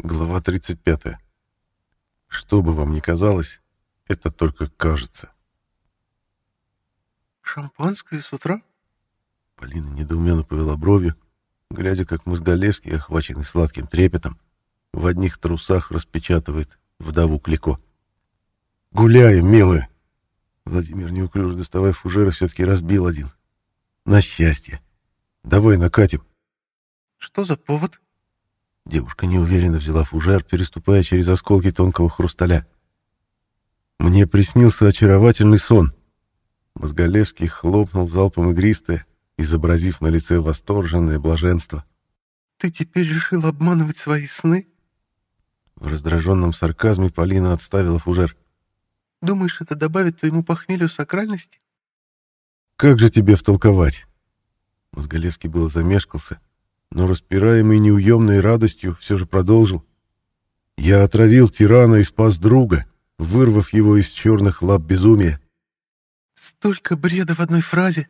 Глава 35. Что бы вам ни казалось, это только кажется. «Шампанское с утра?» Полина недоуменно повела бровью, глядя, как Мозголевский, охваченный сладким трепетом, в одних трусах распечатывает вдову Клико. «Гуляем, милая!» Владимир, неуклюже доставая фужера, все-таки разбил один. «На счастье! Давай накатим!» «Что за повод?» Девушка неуверенно взяла фужер, переступая через осколки тонкого хрусталя. «Мне приснился очаровательный сон». Мозголевский хлопнул залпом игристое, изобразив на лице восторженное блаженство. «Ты теперь решил обманывать свои сны?» В раздраженном сарказме Полина отставила фужер. «Думаешь, это добавит твоему похмелью сакральности?» «Как же тебе втолковать?» Мозголевский было замешкался, но, распираемый неуемной радостью, все же продолжил. «Я отравил тирана и спас друга, вырвав его из черных лап безумия». «Столько бреда в одной фразе!»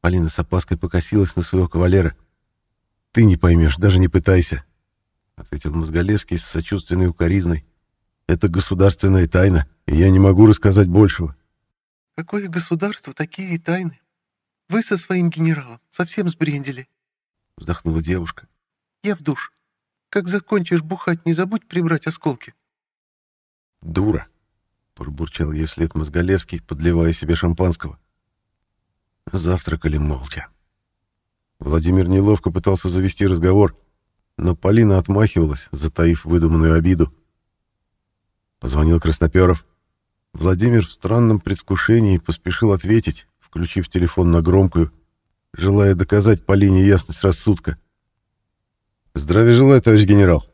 Полина с опаской покосилась на своего кавалера. «Ты не поймешь, даже не пытайся», — ответил Мозголевский с сочувственной укоризной. «Это государственная тайна, и я не могу рассказать большего». «Какое государство, такие и тайны? Вы со своим генералом совсем сбрендели. — вздохнула девушка. «Я в душ. Как закончишь бухать, не забудь прибрать осколки». «Дура!» — пробурчал ей вслед Мозголевский, подливая себе шампанского. Завтракали молча. Владимир неловко пытался завести разговор, но Полина отмахивалась, затаив выдуманную обиду. Позвонил Красноперов. Владимир в странном предвкушении поспешил ответить, включив телефон на громкую — желая доказать Полине ясность рассудка. «Здравия желаю, товарищ генерал.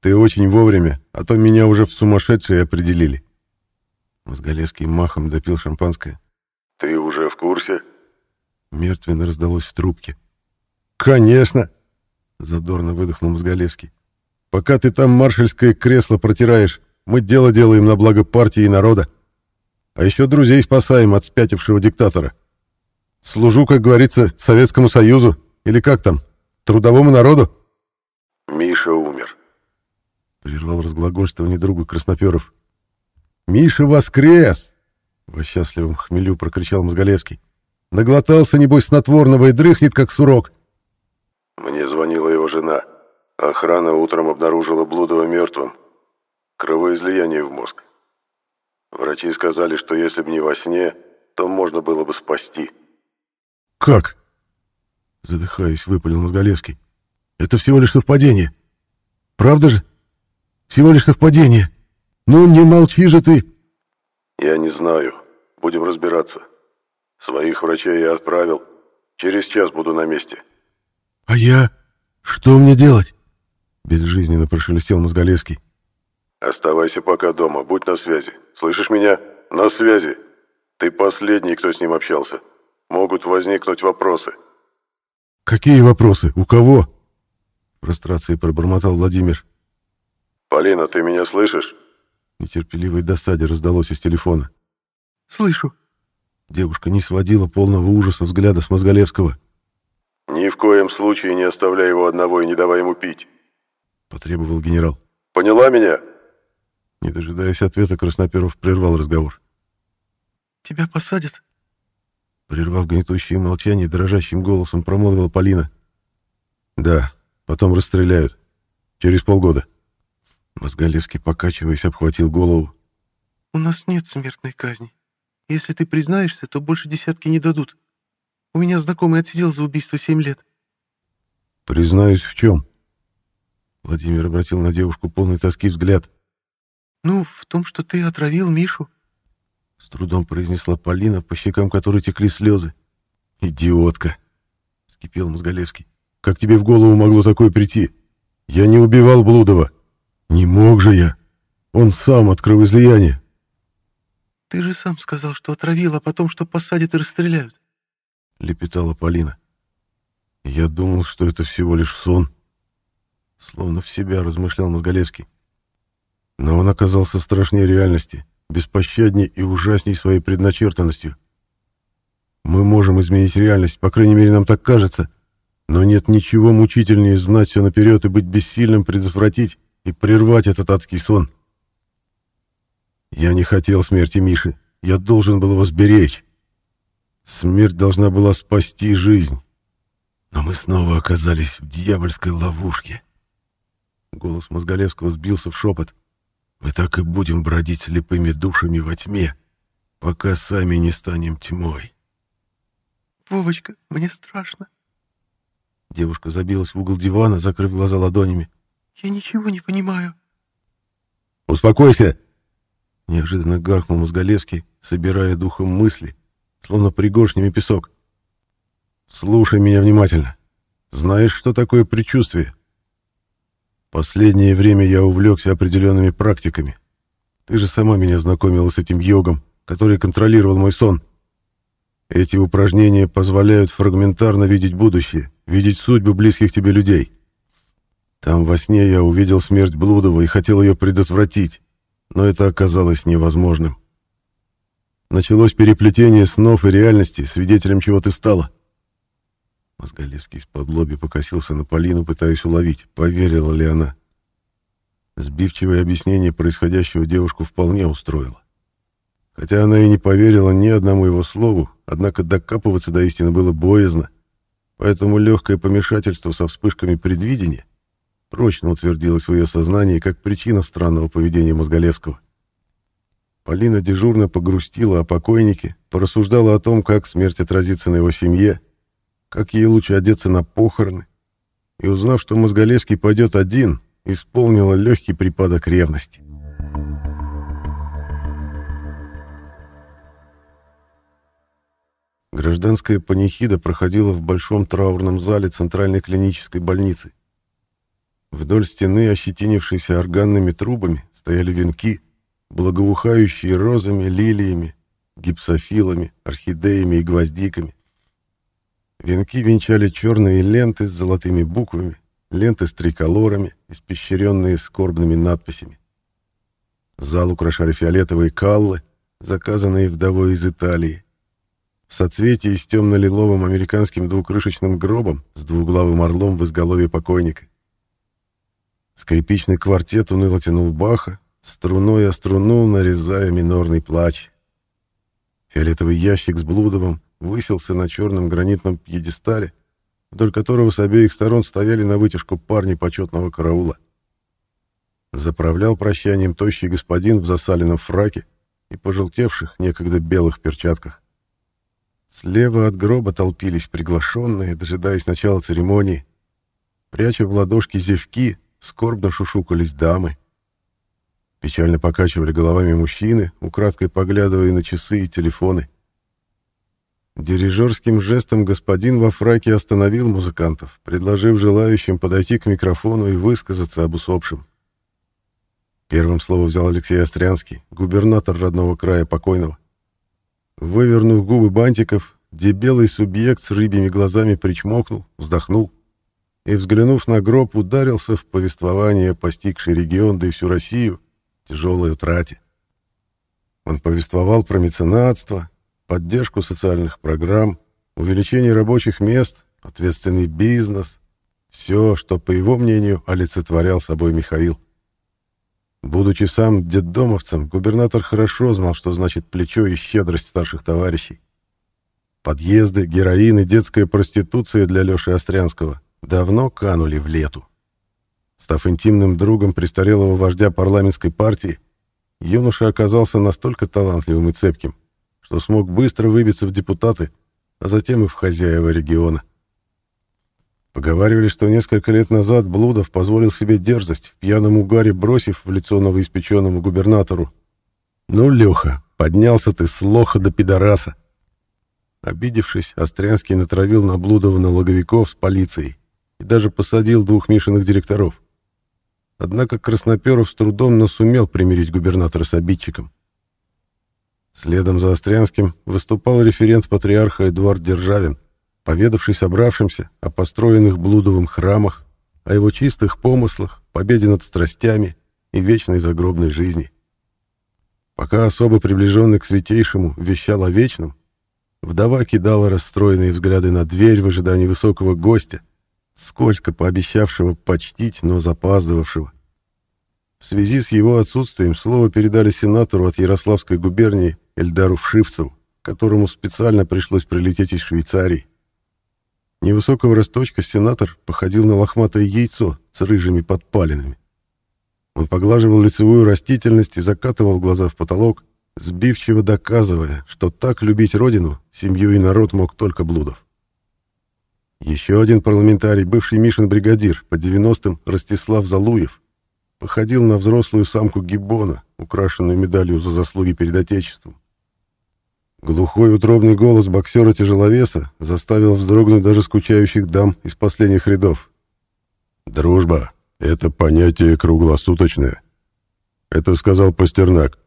Ты очень вовремя, а то меня уже в сумасшедшие определили». Мозголевский махом допил шампанское. «Ты уже в курсе?» Мертвенно раздалось в трубке. «Конечно!» — задорно выдохнул Мозголевский. «Пока ты там маршальское кресло протираешь, мы дело делаем на благо партии и народа. А еще друзей спасаем от спятившего диктатора. Служу, как говорится, Советскому Союзу. Или как там? Трудовому народу?» «Миша умер», — прервал разглагольствование друга Красноперов. «Миша воскрес!» — во счастливом хмелю прокричал Мозголевский. «Наглотался, небось, снотворного и дрыхнет, как сурок». «Мне звонила его жена. Охрана утром обнаружила Блудова мертвым. Кровоизлияние в мозг. Врачи сказали, что если бы не во сне, то можно было бы спасти». «Как?» Задыхаясь, выпалил Мозголевский. «Это всего лишь совпадение. Правда же? Всего лишь совпадение. Ну, не молчи же ты!» «Я не знаю. Будем разбираться. Своих врачей я отправил. Через час буду на месте». «А я? Что мне делать?» Безжизненно прошелестел Мозголевский. «Оставайся пока дома, будь на связи. Слышишь меня? На связи. Ты последний, кто с ним общался. Могут возникнуть вопросы. Какие вопросы? У кого? В прострации пробормотал Владимир. Полина, ты меня слышишь? Нетерпеливой досаде раздалось из телефона. Слышу. Девушка не сводила полного ужаса взгляда с Мозголевского. «Ни в коем случае не оставляй его одного и не давай ему пить», — потребовал генерал. «Поняла меня?» Не дожидаясь ответа, Красноперов прервал разговор. «Тебя посадят?» Прервав гнетущее молчание, дрожащим голосом промолвила Полина. «Да, потом расстреляют. Через полгода». Мозголевский, покачиваясь, обхватил голову. «У нас нет смертной казни. Если ты признаешься, то больше десятки не дадут. У меня знакомый отсидел за убийство семь лет». «Признаюсь, в чем?» Владимир обратил на девушку полный тоски взгляд. «Ну, в том, что ты отравил Мишу». С трудом произнесла Полина, по щекам которой текли слезы. «Идиотка!» — скипел Мозголевский. «Как тебе в голову могло такое прийти? Я не убивал Блудова. Не мог же я. Он сам от кровоизлияния». «Ты же сам сказал, что отравил, а потом, что посадят и расстреляют», — лепетала Полина. «Я думал, что это всего лишь сон». Словно в себя размышлял Мозголевский. Но он оказался страшнее реальности беспощадней и ужасней своей предначертанностью. Мы можем изменить реальность, по крайней мере, нам так кажется, но нет ничего мучительнее знать все наперед и быть бессильным предотвратить, и прервать этот адский сон. Я не хотел смерти Миши. Я должен был его сберечь. Смерть должна была спасти жизнь. Но мы снова оказались в дьявольской ловушке. Голос Мозголевского сбился в шепот. Мы так и будем бродить слепыми душами во тьме, пока сами не станем тьмой. «Вовочка, мне страшно». Девушка забилась в угол дивана, закрыв глаза ладонями. «Я ничего не понимаю». «Успокойся!» Неожиданно гаркнул Мозголевский, собирая духом мысли, словно пригоршнями песок. «Слушай меня внимательно. Знаешь, что такое предчувствие?» «Последнее время я увлекся определенными практиками. Ты же сама меня знакомила с этим йогом, который контролировал мой сон. Эти упражнения позволяют фрагментарно видеть будущее, видеть судьбы близких тебе людей. Там во сне я увидел смерть Блудова и хотел ее предотвратить, но это оказалось невозможным. Началось переплетение снов и реальности, свидетелем чего ты стала. Мозголевский из-под лоби покосился на Полину, пытаясь уловить, поверила ли она. Сбивчивое объяснение происходящего девушку вполне устроило. Хотя она и не поверила ни одному его слову, однако докапываться до истины было боязно, поэтому легкое помешательство со вспышками предвидения прочно утвердилось в ее сознании как причина странного поведения Мозголевского. Полина дежурно погрустила о покойнике, порассуждала о том, как смерть отразится на его семье, как ей лучше одеться на похороны, и, узнав, что Мозголевский пойдет один, исполнила легкий припадок ревности. Гражданская панихида проходила в большом траурном зале Центральной клинической больницы. Вдоль стены, ощетинившейся органными трубами, стояли венки, благоухающие розами, лилиями, гипсофилами, орхидеями и гвоздиками. Венки венчали черные ленты с золотыми буквами, ленты с триколорами, испещренные скорбными надписями. Зал украшали фиолетовые каллы, заказанные вдовой из Италии. В соцветии с темно-лиловым американским двукрышечным гробом с двуглавым орлом в изголовье покойника. Скрипичный квартет уныло тянул Баха, струной о струну нарезая минорный плач. Фиолетовый ящик с Блудовым высился на черном гранитном пьедестале, вдоль которого с обеих сторон стояли на вытяжку парни почетного караула. Заправлял прощанием тощий господин в засаленном фраке и пожелтевших некогда белых перчатках. Слева от гроба толпились приглашенные, дожидаясь начала церемонии. Пряча в ладошки зевки, скорбно шушукались дамы. Печально покачивали головами мужчины, украдкой поглядывая на часы и телефоны. Дирижерским жестом господин во фраке остановил музыкантов, предложив желающим подойти к микрофону и высказаться об усопшем. Первым слово взял Алексей Острянский, губернатор родного края покойного. Вывернув губы бантиков, дебелый субъект с рыбьими глазами причмокнул, вздохнул и, взглянув на гроб, ударился в повествование, постигший регион, да и всю Россию, тяжелой утрате. Он повествовал про меценатство, поддержку социальных программ, увеличение рабочих мест, ответственный бизнес, все, что, по его мнению, олицетворял собой Михаил. Будучи сам детдомовцем, губернатор хорошо знал, что значит плечо и щедрость старших товарищей. Подъезды, героин и детская проституция для Лёши Острянского давно канули в лету. Став интимным другом престарелого вождя парламентской партии, юноша оказался настолько талантливым и цепким, что смог быстро выбиться в депутаты, а затем и в хозяева региона. Поговаривали, что несколько лет назад Блудов позволил себе дерзость, в пьяном угаре бросив в лицо новоиспеченному губернатору. «Ну, Леха, поднялся ты с лоха до пидораса!» Обидевшись, Острянский натравил на Блудова налоговиков с полицией и даже посадил двух Мишиных директоров. Однако Красноперов с трудом, но сумел примирить губернатора с обидчиком. Следом за Острянским выступал референт патриарха Эдуард Державин, поведавший собравшимся о построенных Блудовым храмах, о его чистых помыслах, победе над страстями и вечной загробной жизни. Пока особо приближенный к святейшему вещал о вечном, вдова кидала расстроенные взгляды на дверь в ожидании высокого гостя, сколько пообещавшего почтить, но запаздывавшего. В связи с его отсутствием слово передали сенатору от Ярославской губернии Эльдару Вшивцеву, которому специально пришлось прилететь из Швейцарии. Невысокого росточка сенатор походил на лохматое яйцо с рыжими подпалинами. Он поглаживал лицевую растительность и закатывал глаза в потолок, сбивчиво доказывая, что так любить родину, семью и народ мог только Блудов. Еще один парламентарий, бывший Мишин бригадир, по 90-м Ростислав Залуев, походил на взрослую самку гиббона, украшенную медалью за заслуги перед Отечеством. Глухой утробный голос боксера-тяжеловеса заставил вздрогнуть даже скучающих дам из последних рядов. «Дружба — это понятие круглосуточное», — это сказал Пастернак.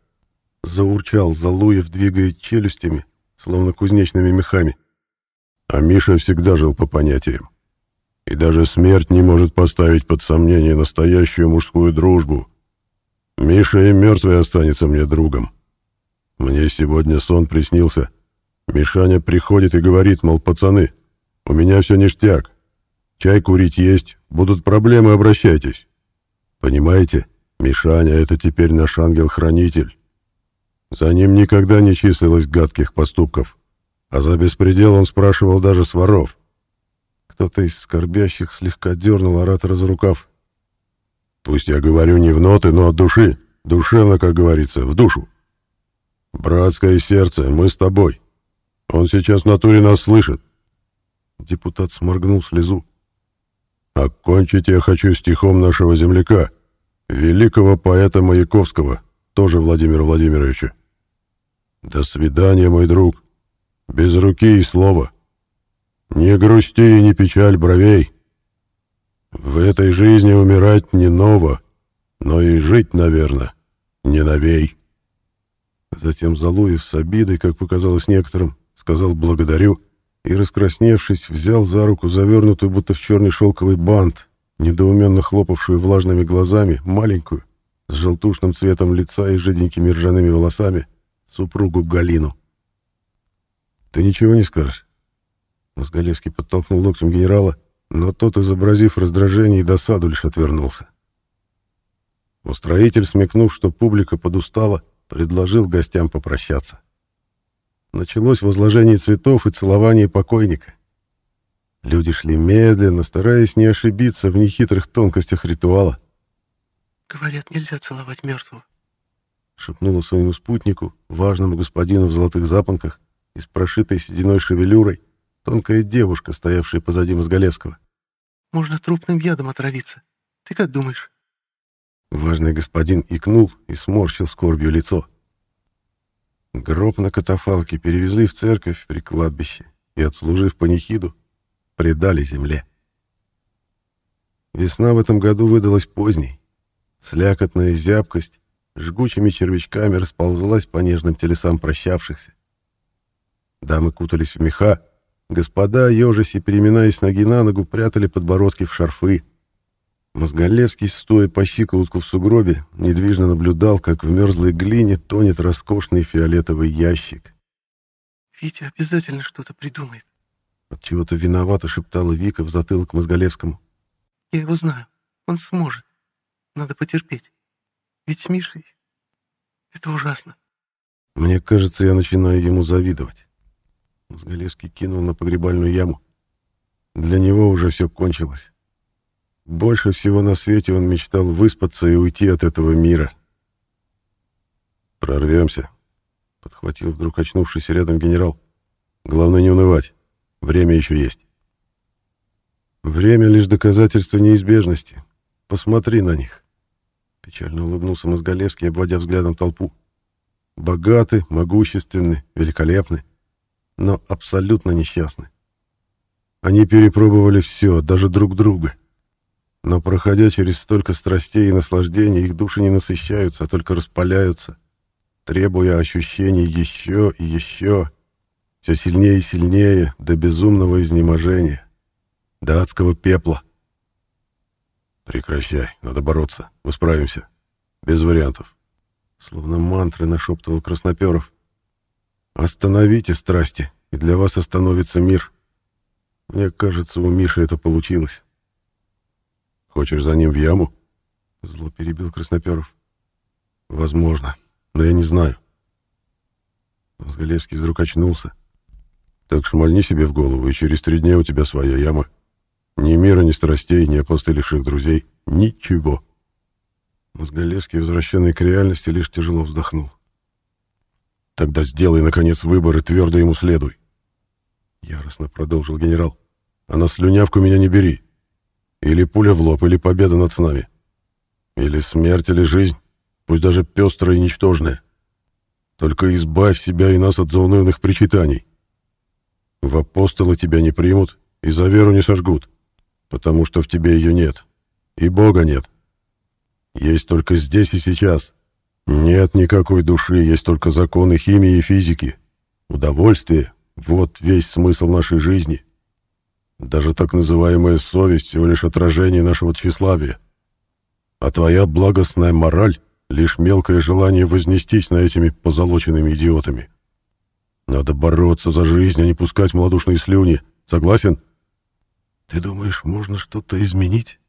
Заурчал Залуев, двигая челюстями, словно кузнечными мехами. А Миша всегда жил по понятиям. И даже смерть не может поставить под сомнение настоящую мужскую дружбу. Миша и мертвый останется мне другом. Мне сегодня сон приснился. Мишаня приходит и говорит, мол, пацаны, у меня все ништяк. Чай курить есть, будут проблемы, обращайтесь. Понимаете, Мишаня — это теперь наш ангел-хранитель. За ним никогда не числилось гадких поступков, а за беспредел он спрашивал даже с воров. Кто-то из скорбящих слегка дернул оратора за рукав. Пусть я говорю не в ноты, но от души, душевно, как говорится, в душу. «Братское сердце, мы с тобой. Он сейчас в натуре нас слышит». Депутат сморгнул слезу. «Окончить я хочу стихом нашего земляка, великого поэта Маяковского, тоже Владимира Владимировича. До свидания, мой друг. Без руки и слова. Не грусти и не печаль бровей. В этой жизни умирать не ново, но и жить, наверное, не новей». Затем Залуев с обидой, как показалось некоторым, сказал «благодарю» и, раскрасневшись, взял за руку завернутую будто в черный шелковый бант, недоуменно хлопавшую влажными глазами, маленькую, с желтушным цветом лица и жиденькими ржаными волосами, супругу Галину. «Ты ничего не скажешь?» Мозголевский подтолкнул локтем генерала, но тот, изобразив раздражение и досаду, лишь отвернулся. Устроитель, смекнув, что публика подустала, предложил гостям попрощаться. Началось возложение цветов и целование покойника. Люди шли медленно, стараясь не ошибиться в нехитрых тонкостях ритуала. «Говорят, нельзя целовать мертвого», — шепнула своему спутнику, важному господину в золотых запонках и с прошитой сединой шевелюрой, тонкая девушка, стоявшая позади Мозголевского. «Можно трупным ядом отравиться. Ты как думаешь?» Важный господин икнул и сморщил скорбью лицо. Гроб на катафалке перевезли в церковь при кладбище и, отслужив панихиду, предали земле. Весна в этом году выдалась поздней. Слякотная зябкость жгучими червячками расползлась по нежным телесам прощавшихся. Дамы кутались в меха, господа, ежась и переминаясь ноги на ногу, прятали подбородки в шарфы. Мозголевский, стоя по щиколотку в сугробе, недвижно наблюдал, как в мерзлой глине тонет роскошный фиолетовый ящик. «Витя обязательно что-то придумает», — отчего-то виновато шептала Вика в затылок Мозголевскому. «Я его знаю. Он сможет. Надо потерпеть. Ведь с Мишей это ужасно». «Мне кажется, я начинаю ему завидовать». Мозголевский кинул на погребальную яму. Для него уже все кончилось. Больше всего на свете он мечтал выспаться и уйти от этого мира. «Прорвемся», — подхватил вдруг очнувшийся рядом генерал. «Главное не унывать. Время еще есть». «Время — лишь доказательство неизбежности. Посмотри на них». Печально улыбнулся Мозголевский, обводя взглядом толпу. «Богаты, могущественны, великолепны, но абсолютно несчастны. Они перепробовали все, даже друг друга». Но проходя через столько страстей и наслаждений, их души не насыщаются, а только распаляются, требуя ощущений еще и еще, все сильнее и сильнее, до безумного изнеможения, до адского пепла. «Прекращай, надо бороться, мы справимся. Без вариантов». Словно мантры нашептывал Красноперов. «Остановите страсти, и для вас остановится мир. Мне кажется, у Миши это получилось». Хочешь за ним в яму? Зло перебил Красноперов. Возможно, но я не знаю. Мозголевский вдруг очнулся. Так шмальни себе в голову, и через три дня у тебя своя яма. Ни мира, ни страстей, ни опостылевших друзей. Ничего. Мозголевский, возвращенный к реальности, лишь тяжело вздохнул. Тогда сделай, наконец, выбор и твердо ему следуй. Яростно продолжил генерал. А на слюнявку меня не бери. Или пуля в лоб, или победа над нами. Или смерть, или жизнь, пусть даже пестрая и ничтожная. Только избавь себя и нас от заунывных причитаний. В апостолы тебя не примут и за веру не сожгут, потому что в тебе ее нет, и Бога нет. Есть только здесь и сейчас. Нет никакой души, есть только законы химии и физики. Удовольствие — вот весь смысл нашей жизни. Даже так называемая совесть — всего лишь отражение нашего тщеславия. А твоя благостная мораль — лишь мелкое желание вознестись на этими позолоченными идиотами. Надо бороться за жизнь, а не пускать малодушные слюни. Согласен? — Ты думаешь, можно что-то изменить?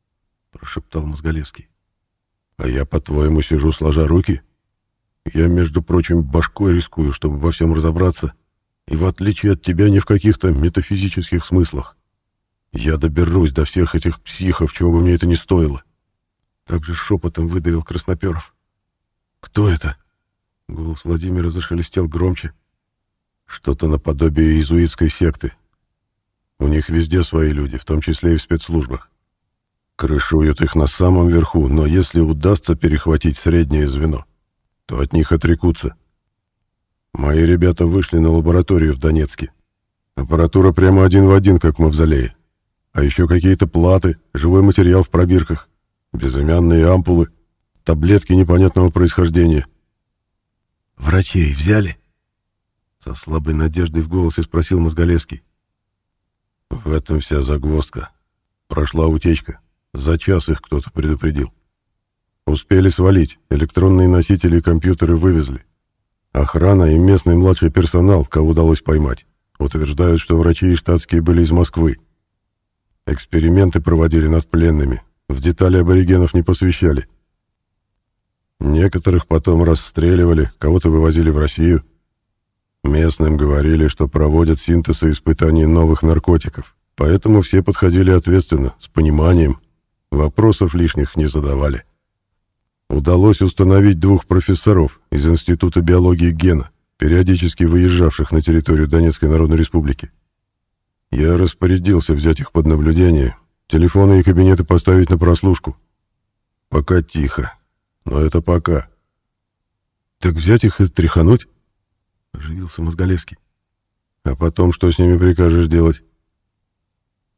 — прошептал Мозголевский. — А я, по-твоему, сижу сложа руки? Я, между прочим, башкой рискую, чтобы во всем разобраться, и в отличие от тебя не в каких-то метафизических смыслах. Я доберусь до всех этих психов, чего бы мне это ни стоило. Также шепотом выдавил Красноперов. «Кто это?» Голос Владимира зашелестел громче. Что-то наподобие иезуитской секты. У них везде свои люди, в том числе и в спецслужбах. Крышуют их на самом верху, но если удастся перехватить среднее звено, то от них отрекутся. Мои ребята вышли на лабораторию в Донецке. Аппаратура прямо один в один, как в мавзолее. А еще какие-то платы, живой материал в пробирках, безымянные ампулы, таблетки непонятного происхождения. «Врачей взяли?» Со слабой надеждой в голосе спросил Мозголевский. В этом вся загвоздка. Прошла утечка. За час их кто-то предупредил. Успели свалить, электронные носители и компьютеры вывезли. Охрана и местный младший персонал, кого удалось поймать, утверждают, что врачи и штатские были из Москвы. Эксперименты проводили над пленными, в детали аборигенов не посвящали. Некоторых потом расстреливали, кого-то вывозили в Россию. Местным говорили, что проводят синтез и испытания новых наркотиков, поэтому все подходили ответственно, с пониманием, вопросов лишних не задавали. Удалось установить двух профессоров из Института биологии гена, периодически выезжавших на территорию Донецкой Народной Республики. Я распорядился взять их под наблюдение, телефоны и кабинеты поставить на прослушку. Пока тихо, но это пока. Так взять их и тряхануть? Оживился Мозголевский. А потом что с ними прикажешь делать?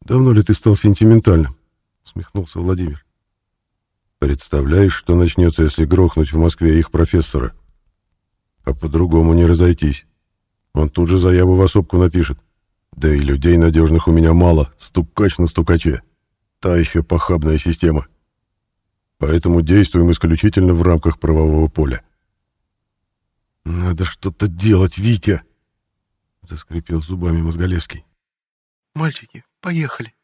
Давно ли ты стал сентиментальным? Смехнулся Владимир. Представляешь, что начнется, если грохнуть в Москве их профессора? А по-другому не разойтись. Он тут же заяву в особку напишет. Да и людей надежных у меня мало, стукач на стукаче. Та еще похабная система. Поэтому действуем исключительно в рамках правового поля. «Надо что-то делать, Витя!» — заскрипел зубами Мозголевский. «Мальчики, поехали!»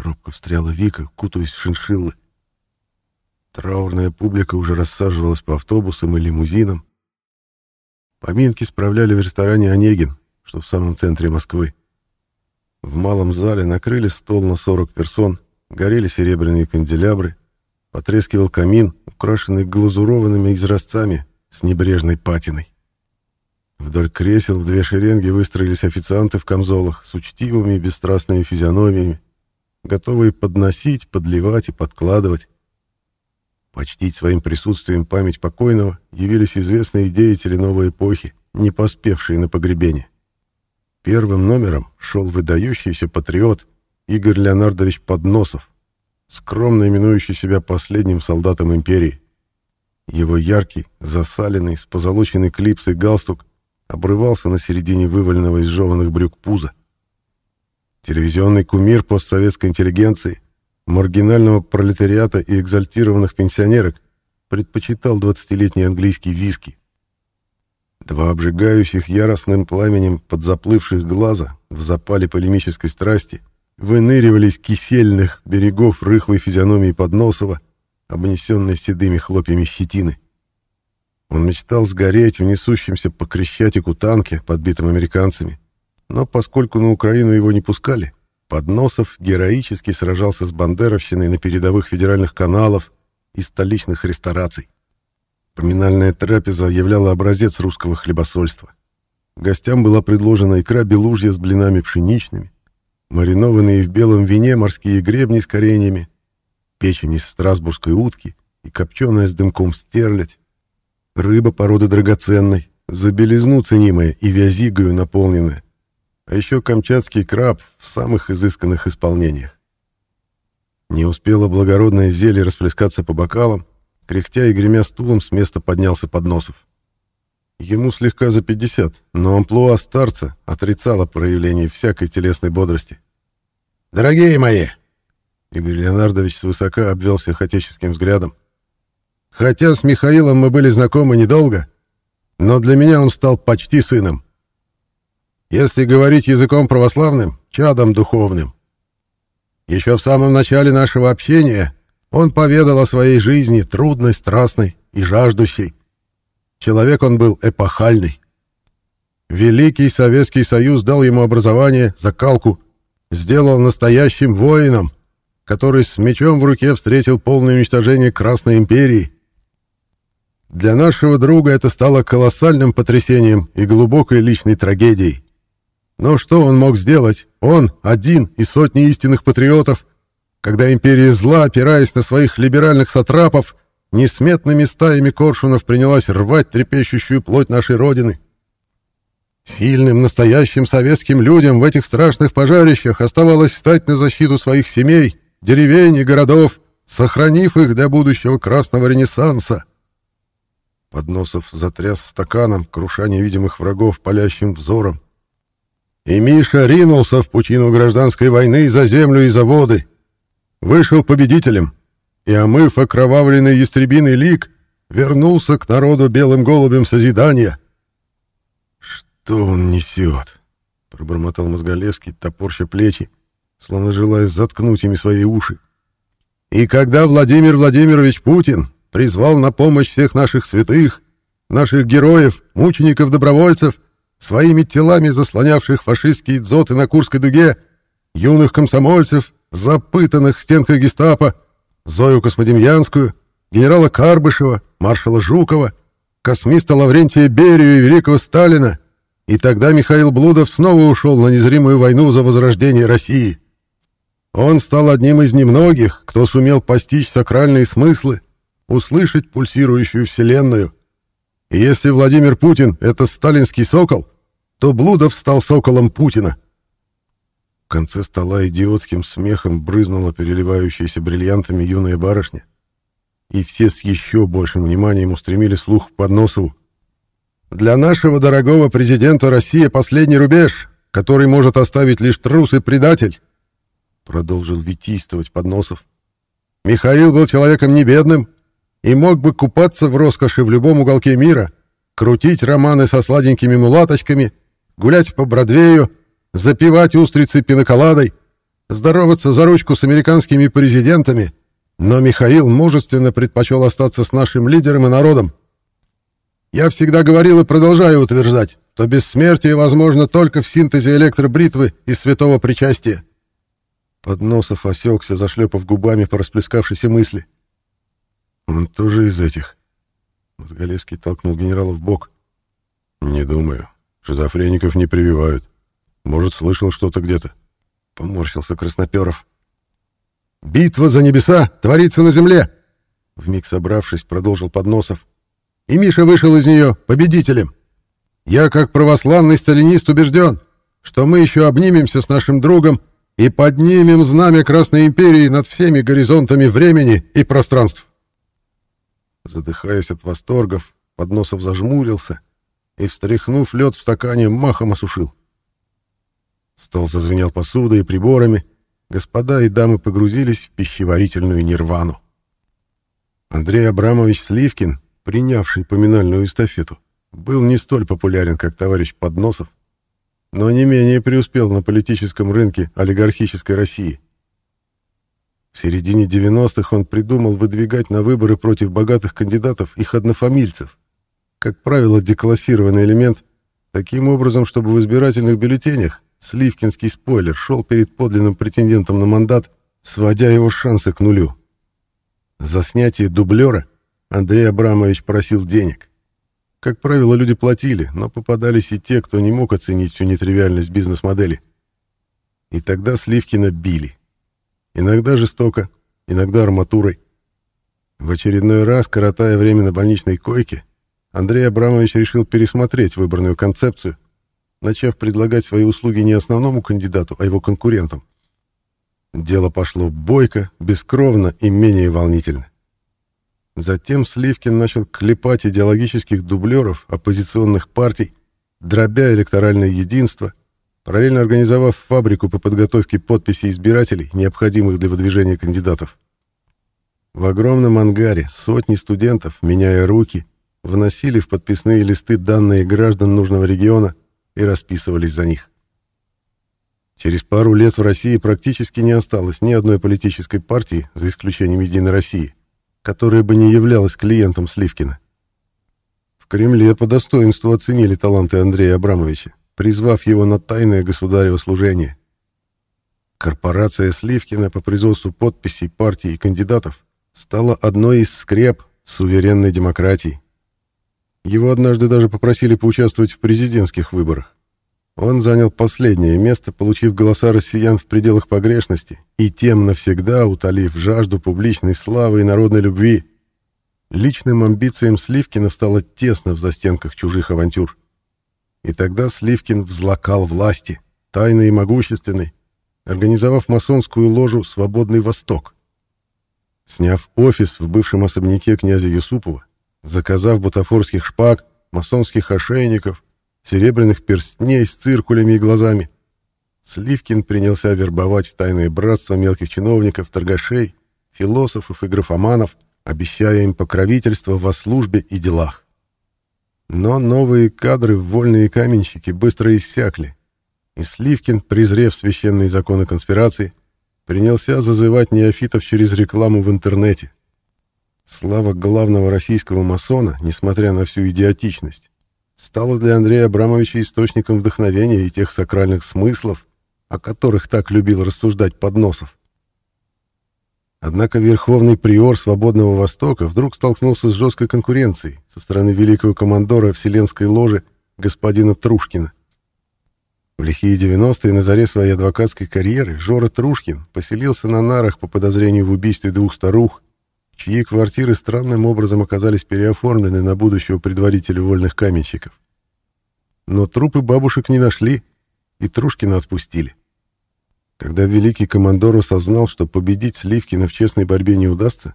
Робко встряла Вика, кутаясь в шиншиллы. Траурная публика уже рассаживалась по автобусам и лимузинам. Поминки справляли в ресторане «Онегин», что в самом центре Москвы. В малом зале накрыли стол на 40 персон, горели серебряные канделябры, потрескивал камин, украшенный глазурованными изразцами с небрежной патиной. Вдоль кресел в две шеренги выстроились официанты в камзолах с учтивыми и бесстрастными физиономиями, готовые подносить, подливать и подкладывать. Почтить своим присутствием память покойного явились известные деятели новой эпохи, не поспевшие на погребение. Первым номером шел выдающийся патриот Игорь Леонардович Подносов, скромно именующий себя последним солдатом империи. Его яркий, засаленный, с позолоченной клипсой галстук обрывался на середине вываленного из жеванных брюк пуза. Телевизионный кумир постсоветской интеллигенции, маргинального пролетариата и экзальтированных пенсионерок предпочитал 20-летний английский виски. Два обжигающих яростным пламенем подзаплывших глаза в запале полемической страсти выныривались кисельных берегов рыхлой физиономии Подносова, обнесенной седыми хлопьями щетины. Он мечтал сгореть в несущемся по Крещатику танке, подбитом американцами, но поскольку на Украину его не пускали, Подносов героически сражался с бандеровщиной на передовых федеральных каналов и столичных рестораций. Поминальная трапеза являла образец русского хлебосольства. Гостям была предложена икра белужья с блинами пшеничными, маринованные в белом вине морские гребни с кореньями, печень из страсбургской утки и копченая с дымком стерлядь, рыба породы драгоценной, за белизну ценимая и вязигою наполненная, а еще камчатский краб в самых изысканных исполнениях. Не успело благородное зелье расплескаться по бокалам, кряхтя и гремя стулом с места поднялся Подносов. Ему слегка за 50, но амплуа старца отрицало проявление всякой телесной бодрости. «Дорогие мои!» Игорь Леонардович свысока обвел всех отеческим взглядом. «Хотя с Михаилом мы были знакомы недолго, но для меня он стал почти сыном. Если говорить языком православным, чадом духовным. Еще в самом начале нашего общения он поведал о своей жизни, трудной, страстной и жаждущей. Человек он был эпохальный. Великий Советский Союз дал ему образование, закалку, сделал настоящим воином, который с мечом в руке встретил полное уничтожение Красной империи. Для нашего друга это стало колоссальным потрясением и глубокой личной трагедией. Но что он мог сделать? Он, один из сотни истинных патриотов, когда империя зла, опираясь на своих либеральных сатрапов, несметными стаями коршунов принялась рвать трепещущую плоть нашей Родины. Сильным, настоящим советским людям в этих страшных пожарищах оставалось встать на защиту своих семей, деревень и городов, сохранив их для будущего красного ренессанса. Подносов затряс стаканом, круша невидимых врагов палящим взором. И Миша ринулся в пучину гражданской войны за землю и за воды. Вышел победителем, и, омыв окровавленный ястребиный лик, вернулся к народу белым голубем созидания. «Что он несет?» — пробормотал Мозголевский, топорща плечи, словно желая заткнуть ими свои уши. «И когда Владимир Владимирович Путин призвал на помощь всех наших святых, наших героев, мучеников-добровольцев, своими телами заслонявших фашистские дзоты на Курской дуге, юных комсомольцев, запытанных в стенках гестапо, Зою Космодемьянскую, генерала Карбышева, маршала Жукова, космиста Лаврентия Берию и великого Сталина, и тогда Михаил Блудов снова ушел на незримую войну за возрождение России. Он стал одним из немногих, кто сумел постичь сакральные смыслы, услышать пульсирующую Вселенную. Если Владимир Путин — это сталинский сокол, то Блудов стал соколом Путина. В конце стола идиотским смехом брызнула переливающаяся бриллиантами юная барышня, и все с еще большим вниманием устремили слух к Подносову. «Для нашего дорогого президента Россия последний рубеж, который может оставить лишь трус и предатель», продолжил витийствовать Подносов. «Михаил был человеком не бедным и мог бы купаться в роскоши в любом уголке мира, крутить романы со сладенькими мулаточками гулять по Бродвею, запивать устрицы пиноколадой, здороваться за ручку с американскими президентами, но Михаил мужественно предпочел остаться с нашим лидером и народом. Я всегда говорил и продолжаю утверждать, что бессмертие возможно только в синтезе электробритвы и святого причастия. Подносов осекся, зашлепав губами по расплескавшейся мысли. «Он тоже из этих?» Мозголевский толкнул генерала в бок. «Не думаю. Шизофреников не прививают. Может, слышал что-то где-то. Поморщился Красноперов. «Битва за небеса творится на земле!» Вмиг собравшись, продолжил Подносов. «И Миша вышел из нее победителем. Я, как православный сталинист, убежден, что мы еще обнимемся с нашим другом и поднимем знамя Красной Империи над всеми горизонтами времени и пространств». Задыхаясь от восторгов, Подносов зажмурился и, встряхнув лед в стакане, махом осушил. Стол зазвенел посудой и приборами, господа и дамы погрузились в пищеварительную нирвану. Андрей Абрамович Сливкин, принявший поминальную эстафету, был не столь популярен, как товарищ Подносов, но не менее преуспел на политическом рынке олигархической России. В середине 90-х он придумал выдвигать на выборы против богатых кандидатов их однофамильцев. Как правило, деклассированный элемент, таким образом, чтобы в избирательных бюллетенях сливкинский спойлер шел перед подлинным претендентом на мандат, сводя его шансы к нулю. За снятие дублера Андрей Абрамович просил денег. Как правило, люди платили, но попадались и те, кто не мог оценить всю нетривиальность бизнес-модели. И тогда Сливкина били. Иногда жестоко, иногда арматурой. В очередной раз, коротая время на больничной койке, Андрей Абрамович решил пересмотреть выборную концепцию, начав предлагать свои услуги не основному кандидату, а его конкурентам. Дело пошло бойко, бескровно и менее волнительно. Затем Сливкин начал клепать идеологических дублеров оппозиционных партий, дробя электоральное единство, параллельно организовав фабрику по подготовке подписей избирателей, необходимых для выдвижения кандидатов. В огромном ангаре сотни студентов, меняя руки, вносили в подписные листы данные граждан нужного региона и расписывались за них. Через пару лет в России практически не осталось ни одной политической партии, за исключением «Единой России», которая бы не являлась клиентом Сливкина. В Кремле по достоинству оценили таланты Андрея Абрамовича призвав его на тайное государево служение. Корпорация Сливкина по производству подписей партий и кандидатов стала одной из скреп суверенной демократии. Его однажды даже попросили поучаствовать в президентских выборах. Он занял последнее место, получив голоса россиян в пределах погрешности и тем навсегда утолив жажду публичной славы и народной любви. Личным амбициям Сливкина стало тесно в застенках чужих авантюр. И тогда Сливкин взлакал власти, тайный и могущественный, организовав масонскую ложу «Свободный Восток». Сняв офис в бывшем особняке князя Юсупова, заказав бутафорских шпаг, масонских ошейников, серебряных перстней с циркулями и глазами, Сливкин принялся вербовать в тайное братство мелких чиновников, торгашей, философов и графоманов, обещая им покровительство во службе и делах. Но новые кадры в вольные каменщики быстро иссякли, и Сливкин, презрев священные законы конспирации, принялся зазывать неофитов через рекламу в интернете. Слава главного российского масона, несмотря на всю идиотичность, стала для Андрея Абрамовича источником вдохновения и тех сакральных смыслов, о которых так любил рассуждать Подносов. Однако верховный приор Свободного Востока вдруг столкнулся с жесткой конкуренцией со стороны великого командора Вселенской ложи господина Трушкина. В лихие 90-е на заре своей адвокатской карьеры Жора Трушкин поселился на нарах по подозрению в убийстве двух старух, чьи квартиры странным образом оказались переоформлены на будущего предварителя вольных каменщиков. Но трупы бабушек не нашли, и Трушкина отпустили. Когда великий командор осознал, что победить Сливкина в честной борьбе не удастся,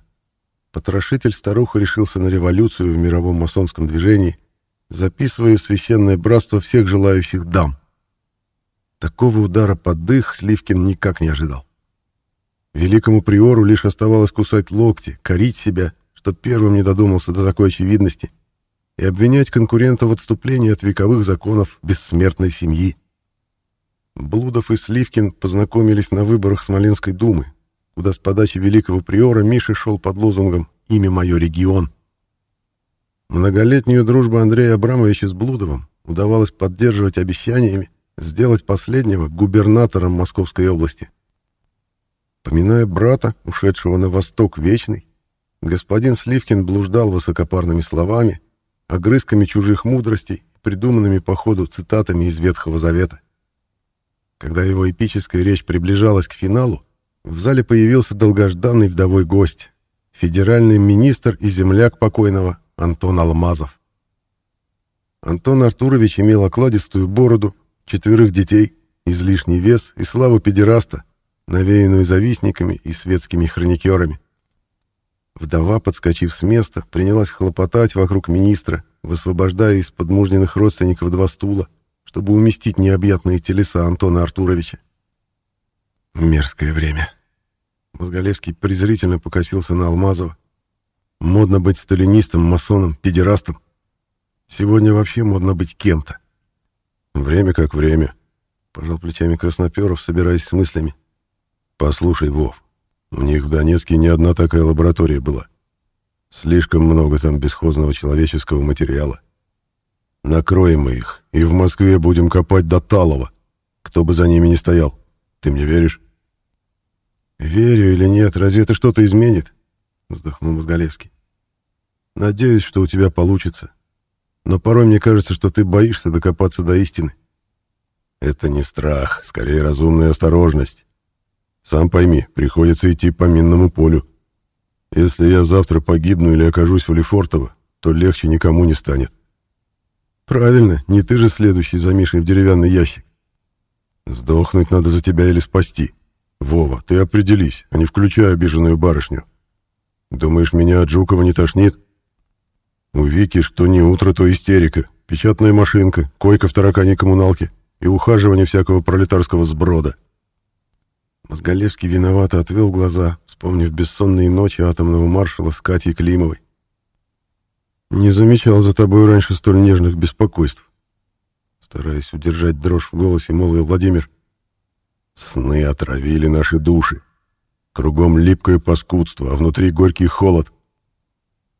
потрошитель старуху решился на революцию в мировом масонском движении, записывая священное братство всех желающих дам. Такого удара под дых Сливкин никак не ожидал. Великому приору лишь оставалось кусать локти, корить себя, что первым не додумался до такой очевидности, и обвинять конкурента в отступлении от вековых законов бессмертной семьи. Блудов и Сливкин познакомились на выборах Смоленской думы, куда с подачи великого приора Миша шел под лозунгом «Имя мое регион». Многолетнюю дружбу Андрея Абрамовича с Блудовым удавалось поддерживать обещаниями сделать последнего губернатором Московской области. Поминая брата, ушедшего на восток вечный, господин Сливкин блуждал высокопарными словами, огрызками чужих мудростей, придуманными по ходу цитатами из Ветхого Завета. Когда его эпическая речь приближалась к финалу, в зале появился долгожданный вдовой гость, федеральный министр и земляк покойного Антон Алмазов. Антон Артурович имел окладистую бороду, четверых детей, излишний вес и славу педераста, навеянную завистниками и светскими хроникерами. Вдова, подскочив с места, принялась хлопотать вокруг министра, высвобождая из-под мужниных родственников два стула, чтобы уместить необъятные телеса Антона Артуровича. Мерзкое время. Мозголевский презрительно покосился на Алмазова. Модно быть сталинистом, масоном, педерастом. Сегодня вообще модно быть кем-то. Время как время, пожал плечами Красноперов, собираясь с мыслями. Послушай, Вов, У них в Донецке не одна такая лаборатория была. Слишком много там бесхозного человеческого материала. Накроем мы их, и в Москве будем копать до Талова, кто бы за ними ни стоял. Ты мне веришь? Верю или нет, разве это что-то изменит? Вздохнул Мозголевский. Надеюсь, что у тебя получится. Но порой мне кажется, что ты боишься докопаться до истины. Это не страх, скорее разумная осторожность. Сам пойми, приходится идти по минному полю. Если я завтра погибну или окажусь в Лефортово, то легче никому не станет. Правильно, не ты же следующий за Мишей в деревянный ящик. Сдохнуть надо за тебя или спасти. Вова, ты определись, а не включай обиженную барышню. Думаешь, меня от Жукова не тошнит? У Вики что не утро, то истерика, печатная машинка, койка в таракане коммуналке и ухаживание всякого пролетарского сброда. Мозголевский виновато отвел глаза, вспомнив бессонные ночи атомного маршала с Катей Климовой. «Не замечал за тобой раньше столь нежных беспокойств». Стараясь удержать дрожь в голосе, молвил Владимир. «Сны отравили наши души. Кругом липкое паскудство, а внутри горький холод.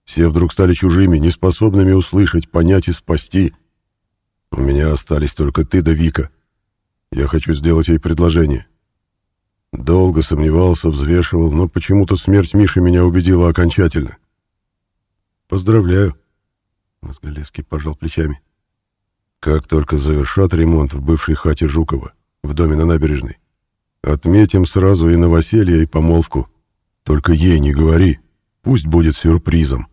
Все вдруг стали чужими, неспособными услышать, понять и спасти. У меня остались только ты да Вика. Я хочу сделать ей предложение. Долго сомневался, взвешивал, но почему-то смерть Миши меня убедила окончательно. Поздравляю. Мозголевский пожал плечами. Как только завершат ремонт в бывшей хате Жукова, в доме на набережной, отметим сразу и новоселье, и помолвку. Только ей не говори, пусть будет сюрпризом.